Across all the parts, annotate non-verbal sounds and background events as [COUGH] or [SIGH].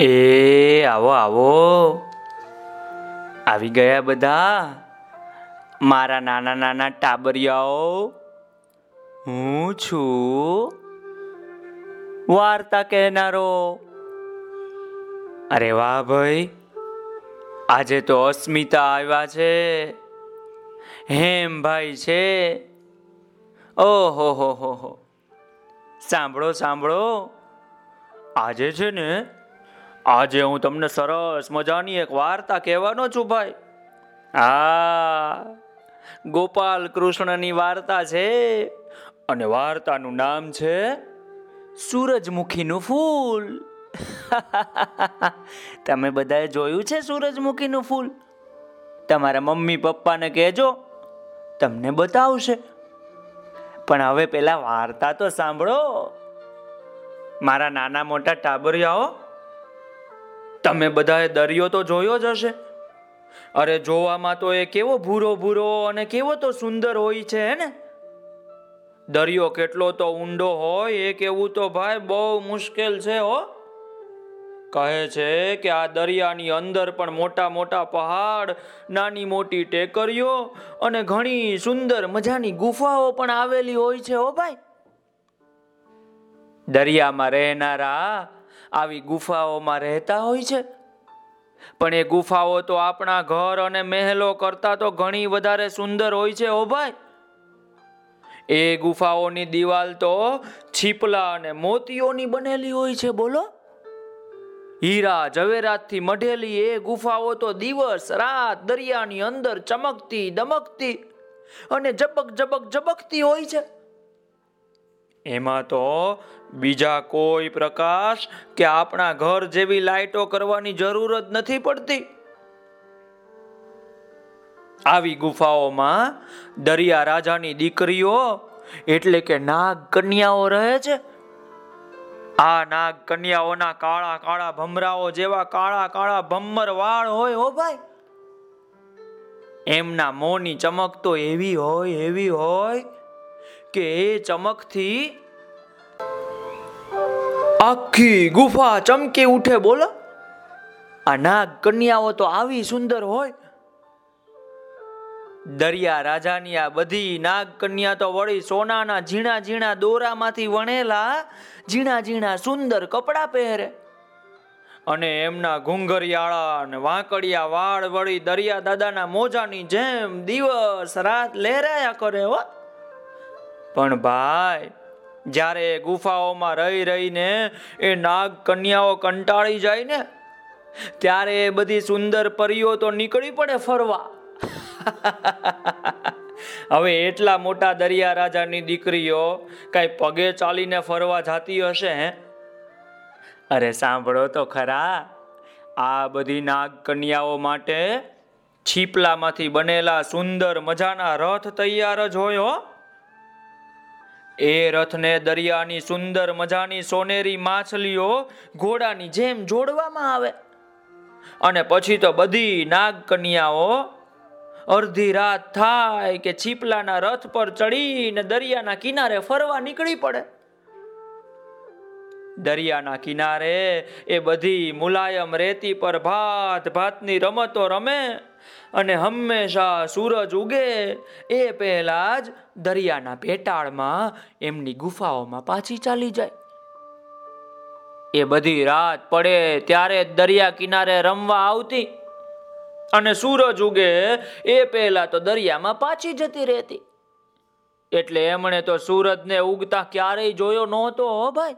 એ, આવો આવો. આવી ગયા બધા મારા નાના નાના ટાબરિયાઓ. હું છું વાર્તા કહેનારો. અરે વાહ ભાઈ, આજે તો અસ્મિતા આવ્યા છે. હેમભાઈ છે. ઓહો, હો હો હો. સાંભળો સાંભળો. આજે છે ને આજે હું તમને સરસ મજાની એક વાર્તા કહેવાનો છું ભાઈ. હા ગોપાલ કૃષ્ણની વાર્તા છે અને વાર્તાનું નામ છે સૂરજમુખીનું ફૂલ. [LAUGHS] તમે બધાએ જોયું છે સૂરજમુખીનું ફૂલ? તમારા મમ્મી પપ્પાને કહેજો, તમને બતાવશે. પણ હવે પેલા વાર્તા તો સાંભળો. મારા નાના મોટા ટાબરિયાઓ તમે બધાએ દરિયો તો જોયો જ હશે. અરે જોવામાં તો એ કેવો ભૂરો ભૂરો અને કેવો તો સુંદર હોય છે, હે ને? દરિયો કેટલો તો ઊંડો હોય, એ કેવું તો ભાઈ બહુ મુશ્કેલ છે, હો. કહે છે કે આ દરિયાની અંદર પણ મોટા મોટા પહાડ, નાની મોટી ટેકરીઓ અને ઘણી સુંદર મજાની ગુફાઓ પણ આવેલી હોય છે, હો ભાઈ. દરિયામાં રહેનારા આવી ગુફાઓમાં રહેતા હોય છે. પણ એ ગુફાઓ તો આપણા ઘર અને મહેલો કરતા તો ઘણી વધારે સુંદર હોય છે, ઓ ભાઈ. એ ગુફાઓની દિવાલ તો છીપલા અને મોતીઓની બનેલી હોય છે, બોલો. હીરા ઝવેરાતથી મઢેલી એ ગુફાઓ તો દિવસ, રાત, દરિયાની અંદર ચમકતી, દમકતી અને જબક જબક જબકતી હોય છે. એમાં તો બીજા કોઈ પ્રકાશ કે આપણા ઘર જેવી લાઈટો કરવાની જરૂર જ નથી પડતી. આવી ગુફાઓમાં દરિયા રાજાની દીકરીઓ એટલે કે નાગ કન્યાઓ રહે છે. આ નાગ કન્યાઓના કાળા કાળા ભમરાઓ જેવા કાળા કાળા ભમ્મર વાળ હોય હો ભાઈ. એમના મોંની ચમક તો એવી હોય એવી હોય કે એ ચમકથી? આખી ગુફા ચમકી ઉઠે બોલો. આ નાગ કન્યાઓ તો આવી સુંદર હોય. દરિયા રાજાની આ બધી નાગ કન્યા તો વળી સોનાના ઝીણા ઝીણા દોરામાંથી વણેલા, ઝીણા ઝીણા સુંદર કપડાં પહેરે. અને એમના ઘુંઘરિયાળા અને વાંકડિયા વાળ વળી દરિયા દાદાના મોજાની જેમ દિવસ રાત લહેરાયા કરે હો. પણ ભાઈ, જ્યારે ગુફાઓમાં રહી રહીને એ નાગ કન્યાઓ કંટાળી જાય ને, ત્યારે એ બધી સુંદર પરીઓ તો નીકળી પડે ફરવા. [LAUGHS] હવે એટલા મોટા દરિયા રાજાની દીકરીઓ કઈ પગે ચાલીને ફરવા જાતી હશે, હે? અરે સાંભળો તો ખરા, આ બધી નાગ કન્યાઓ માટે છીપલામાંથી બનેલા સુંદર મજાના રથ તૈયાર જ હોય, હો. એ રથને દરિયાની સુંદર મજાની સોનેરી માછલીઓ ઘોડાની જેમ જોડવામાં આવે. અને પછી તો બધી નાગ કન્યાઓ અડધી રાત થાય કે છીપલાના રથ પર ચડીને દરિયાના કિનારે ફરવા નીકળી પડે. દરિયાના કિનારે એ બધી મુલાયમ રેતી પર ભાત ભાતની રમતો રમે અને હંમેશા સૂરજ ઉગે. એ પહેલા જ દરિયાના પેટાળમાં એમની ગુફાઓમાં પાછી ચાલી જાય. એ બધી રાત પડે ત્યારે દરિયા કિનારે રમવા આવતી અને સૂરજ ઉગે એ પહેલા તો દરિયામાં પાછી જતી રહેતી. એટલે એમણે તો સૂરજને ઉગતા ક્યારેય જોયો નહોતો હો ભાઈ.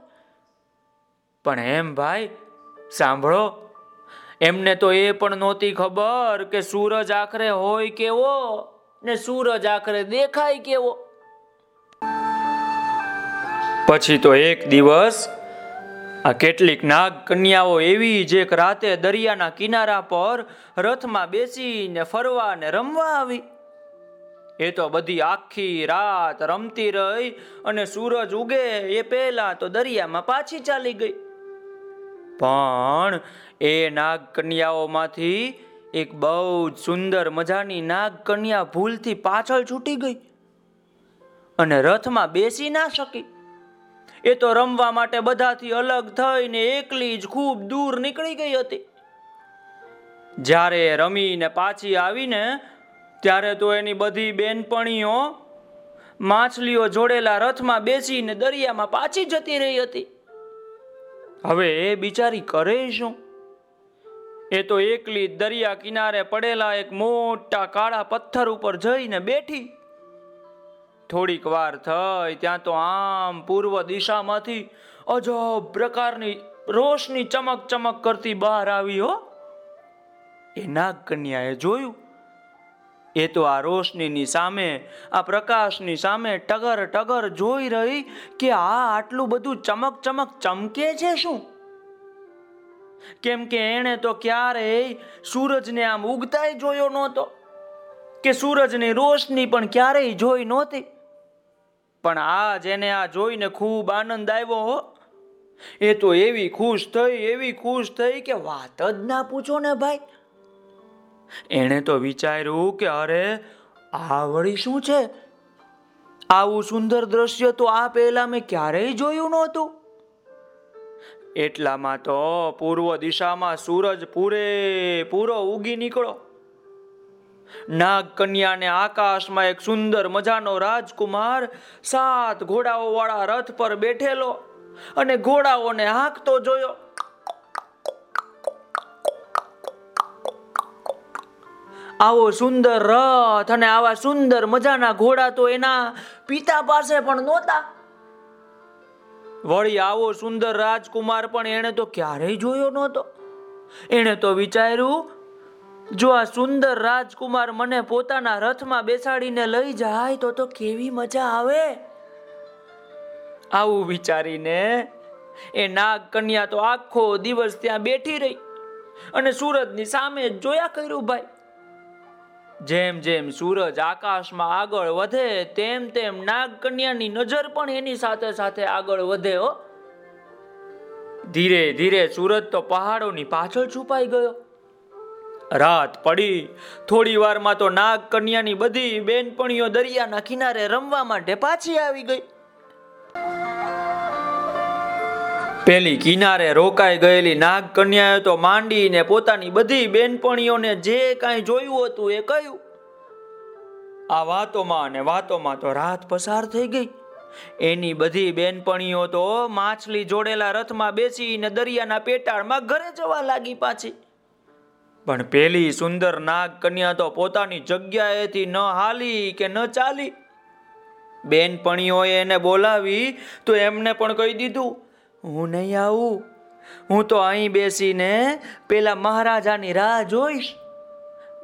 પણ એમ ભાઈ, સાંભળો. એમને તો એ પણ નહોતી ખબર કે સૂરજ આખરે હોય કેવો ને સૂરજ આખરે દેખાય કેવો. પછી તો એક દિવસ આ કેટલીક નાગ કન્યાઓ એવી જે રાતે દરિયાના કિનારા પર રથમાં બેસીને ફરવા ને રમવા આવી. એ તો બધી આખી રાત રમતી રહી અને સૂરજ ઉગે એ પહેલા તો દરિયામાં પાછી ચાલી ગઈ. પણ એ નાગ કન્યાઓમાંથી એક બહુ જ સુંદર મજાની નાગ કન્યા ભૂલથી પાછળ છૂટી ગઈ અને રથમાં બેસી ના શકી. એ તો રમવા માટે બધાથી અલગ થઈને એકલી જ ખૂબ દૂર નીકળી ગઈ હતી. જ્યારે રમીને પાછી આવીને ત્યારે તો એની બધી બેનપણીઓ માછલીઓ જોડેલા રથમાં બેસીને દરિયામાં પાછી જતી રહી હતી. હવે એ બિચારી કરે શું? એ તો એકલી દરિયા કિનારે પડેલા એક મોટા કાળા પથ્થર ઉપર જઈને બેઠી. થોડીક વાર થઈ ત્યાં તો આમ પૂર્વ દિશામાંથી અજબ પ્રકારની રોશની ચમક ચમક કરતી બહાર આવી હો. એ નાગ કન્યાએ જોયું એ તો આ રોશનીની સામે, આ પ્રકાશની સામે ટગર ટગર જોઈ રહી કે આ આટલું બધું ચમક ચમક ચમકે છે શું? કેમ કે એણે તો ક્યારેય સૂરજને આમ ઉગતાય જોયો નહોતો, કે સૂરજની રોશની પણ ક્યારેય જોઈ નહોતી. પણ આ જેને આ જોઈને ખૂબ આનંદ આવ્યો હો. એ તો એવી ખુશ થઈ, એવી ખુશ થઈ કે વાત જ ના પૂછો ને ભાઈ. એણે તો વિચાર્યું કે અરે, આ વળી શું છે? આવું સુંદર દ્રશ્ય તો આ પહેલા મેં ક્યારેય જોયું નહોતું. એટલામાં તો પૂર્વ દિશામાં સૂરજ પૂરે પૂરો ઉગી નીકળો. નાગ કન્યાને આકાશમાં એક સુંદર મજાનો રાજકુમાર સાત ઘોડાઓ વાળા રથ પર બેઠેલો અને ઘોડાઓને હાંકતો જોયો. આવો સુંદર રથ અને આવા સુંદર મજાના ઘોડા તો એના પિતા પાસે પણ નહોતા. વળી આવો સુંદર રાજકુમાર પણ એણે તો ક્યારેય જોયો નહોતો. એણે તો વિચાર્યું, જો આ સુંદર રાજકુમાર મને પોતાના રથમાં બેસાડીને લઈ જાય તો તો કેવી મજા આવે. આવું વિચારીને એ નાગ કન્યા તો આખો દિવસ ત્યાં બેઠી રહી અને સુરતની સામે જોયા કર્યું ભાઈ. જેમ જેમ સૂરજ આકાશમાં આગળ વધે, તેમ તેમ નાગ કન્યાની નજર પણ એની સાથે સાથે આગળ વધે, હો. ધીરે ધીરે સૂરજ તો પહાડોની પાછળ છુપાઈ ગયો. રાત પડી. થોડી વારમાં તો નાગ કન્યાની બધી બેનપણીઓ દરિયાના કિનારે રમવા માટે પાછી આવી ગઈ. પેલી કિનારે રોકાઈ ગયેલી નાગ કન્યાએ તો માંડીને પોતાની બધી બેનપણીઓને જે કાંઈ જોયું હતું એ કહ્યું. આ વાતોમાં અને વાતોમાં તો રાત પસાર થઈ ગઈ. એની બધી બેનપણીઓ તો માછલી જોડેલા રથમાં બેસીને દરિયાના પેટાળમાં ઘરે જવા લાગી પાછી. પણ પેલી સુંદર નાગ કન્યા તો પોતાની જગ્યાએથી ન હાલી કે ન ચાલી. બેનપણીઓએ એને બોલાવી તો એમને પણ કહી દીધું હું નહીં આવું. હું તો અહીં બેસીને પેલા મહારાજાની રાહ જોઈશ.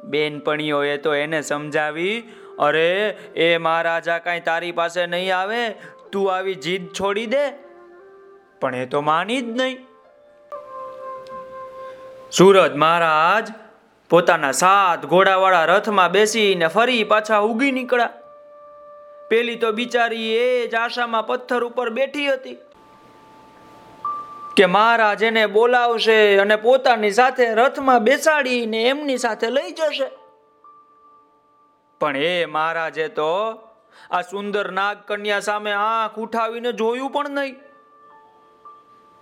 બેનપણીઓએ તો એને સમજાવી, અરે, એ મહારાજા કાંઈ તારી પાસે નહીં આવે, તું આવી જીદ છોડી દે. પણ એ તો માની જ નહીં. સુરજ મહારાજ પોતાના સાત ઘોડાવાળા રથમાં બેસીને ફરી પાછા ઉગી નીકળ્યા. પેલી તો બિચારી એ જ આશામાં પથ્થર ઉપર બેઠી હતી. કે મહારાજ એને બોલાવશે અને પોતાની સાથે રથમાં બેસાડીને એમની સાથે લઈ જશે. પણ એ મહારાજે તો આ સુંદર નાગ કન્યા સામે આંખ ઉઠાવીને જોયું પણ નહીં.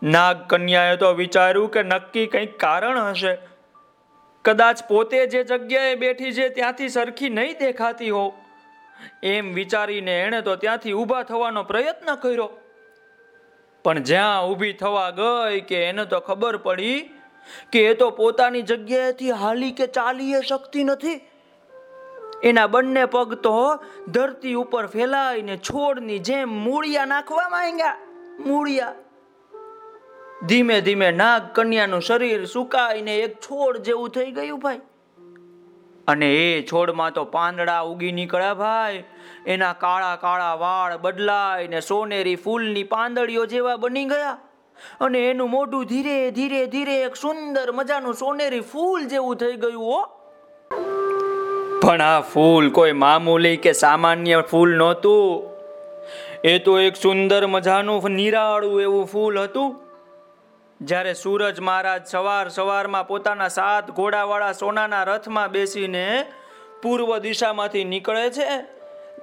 નાગ કન્યાએ તો વિચાર્યું કે નક્કી કંઈક કારણ હશે. કદાચ પોતે જે જગ્યાએ બેઠી છે ત્યાંથી સરખી નહીં દેખાતી હો એમ વિચારીને એણે તો ત્યાંથી ઊભા થવાનો પ્રયત્ન કર્યો. પણ જ્યાં ઊભી થવા ગઈ કે એને તો ખબર પડી કે એ તો પોતાની જગ્યાએથી હાલી કે ચાલી શકતી નથી. એના બંને પગ તો ધરતી ઉપર ફેલાઈને છોડની જેમ મૂળિયા નાખવા માંગ્યા. મૂળિયા. ધીમે ધીમે નાગ કન્યાનું શરીર સુકાઈને એક છોડ જેવું થઈ ગયું ભાઈ. અને એ છોડમાં તો પાંદડા ઉગી નીકળ્યા ભાઈ. એના કાળા કાળા વાળ બદલાઈને સોનેરી ફૂલની પાંદડીઓ જેવા બની ગયા. અને એનું મોઢું ધીરે ધીરે ધીરે એક સુંદર મજાનું સોનેરી ફૂલ જેવું થઈ ગયું હો. પણ આ ફૂલ કોઈ મામૂલી કે સામાન્ય ફૂલ નહોતું. એ તો એક સુંદર મજાનું નિરાળું એવું ફૂલ હતું. જ્યારે સૂરજ મહારાજ સવાર સવારમાં પોતાના સાત ઘોડાવાળા સોનાના રથમાં બેસીને પૂર્વ દિશામાંથી નીકળે છે,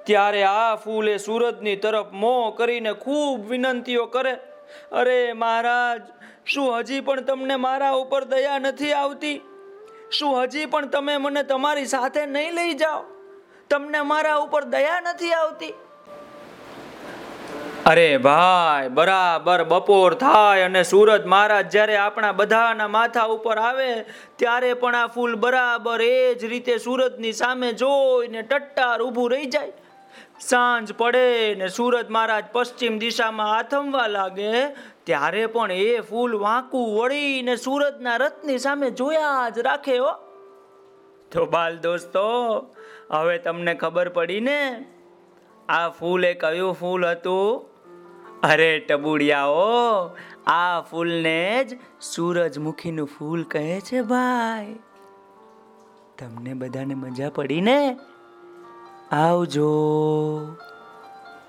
ત્યારે આ ફૂલ એ સૂરજની તરફ મોં કરીને ખૂબ વિનંતીઓ કરે, અરે મહારાજ, શું હજી પણ તમને મારા ઉપર દયા નથી આવતી? શું હજી પણ તમે મને તમારી સાથે નહીં લઈ જાઓ? તમને મારા ઉપર દયા નથી આવતી? અરે ભાઈ, બરાબર બપોર થાય અને સુરત મહારાજ જ્યારે આપણા બધાના માથા ઉપર આવે, ત્યારે પણ આ ફૂલ બરાબર એ જ રીતે સુરતની સામે જોઈને ટટ્ટાર ઊભું રહી જાય. સાંજ પડે ને સુરત મહારાજ પશ્ચિમ દિશામાં આથમવા લાગે, ત્યારે પણ એ ફૂલ વાંકું વળીને સુરતના રથની સામે જોયા જ રાખે હો. તો બાલ દોસ્તો, હવે તમને ખબર પડી ને, આ ફૂલ એ કયું ફૂલ હતું. અરે ટબુડિયાઓ, આ ફૂલને જ સૂરજમુખીનું ફૂલ કહે છે ભાઈ. તમને બધાને મજા પડી ને આવજો.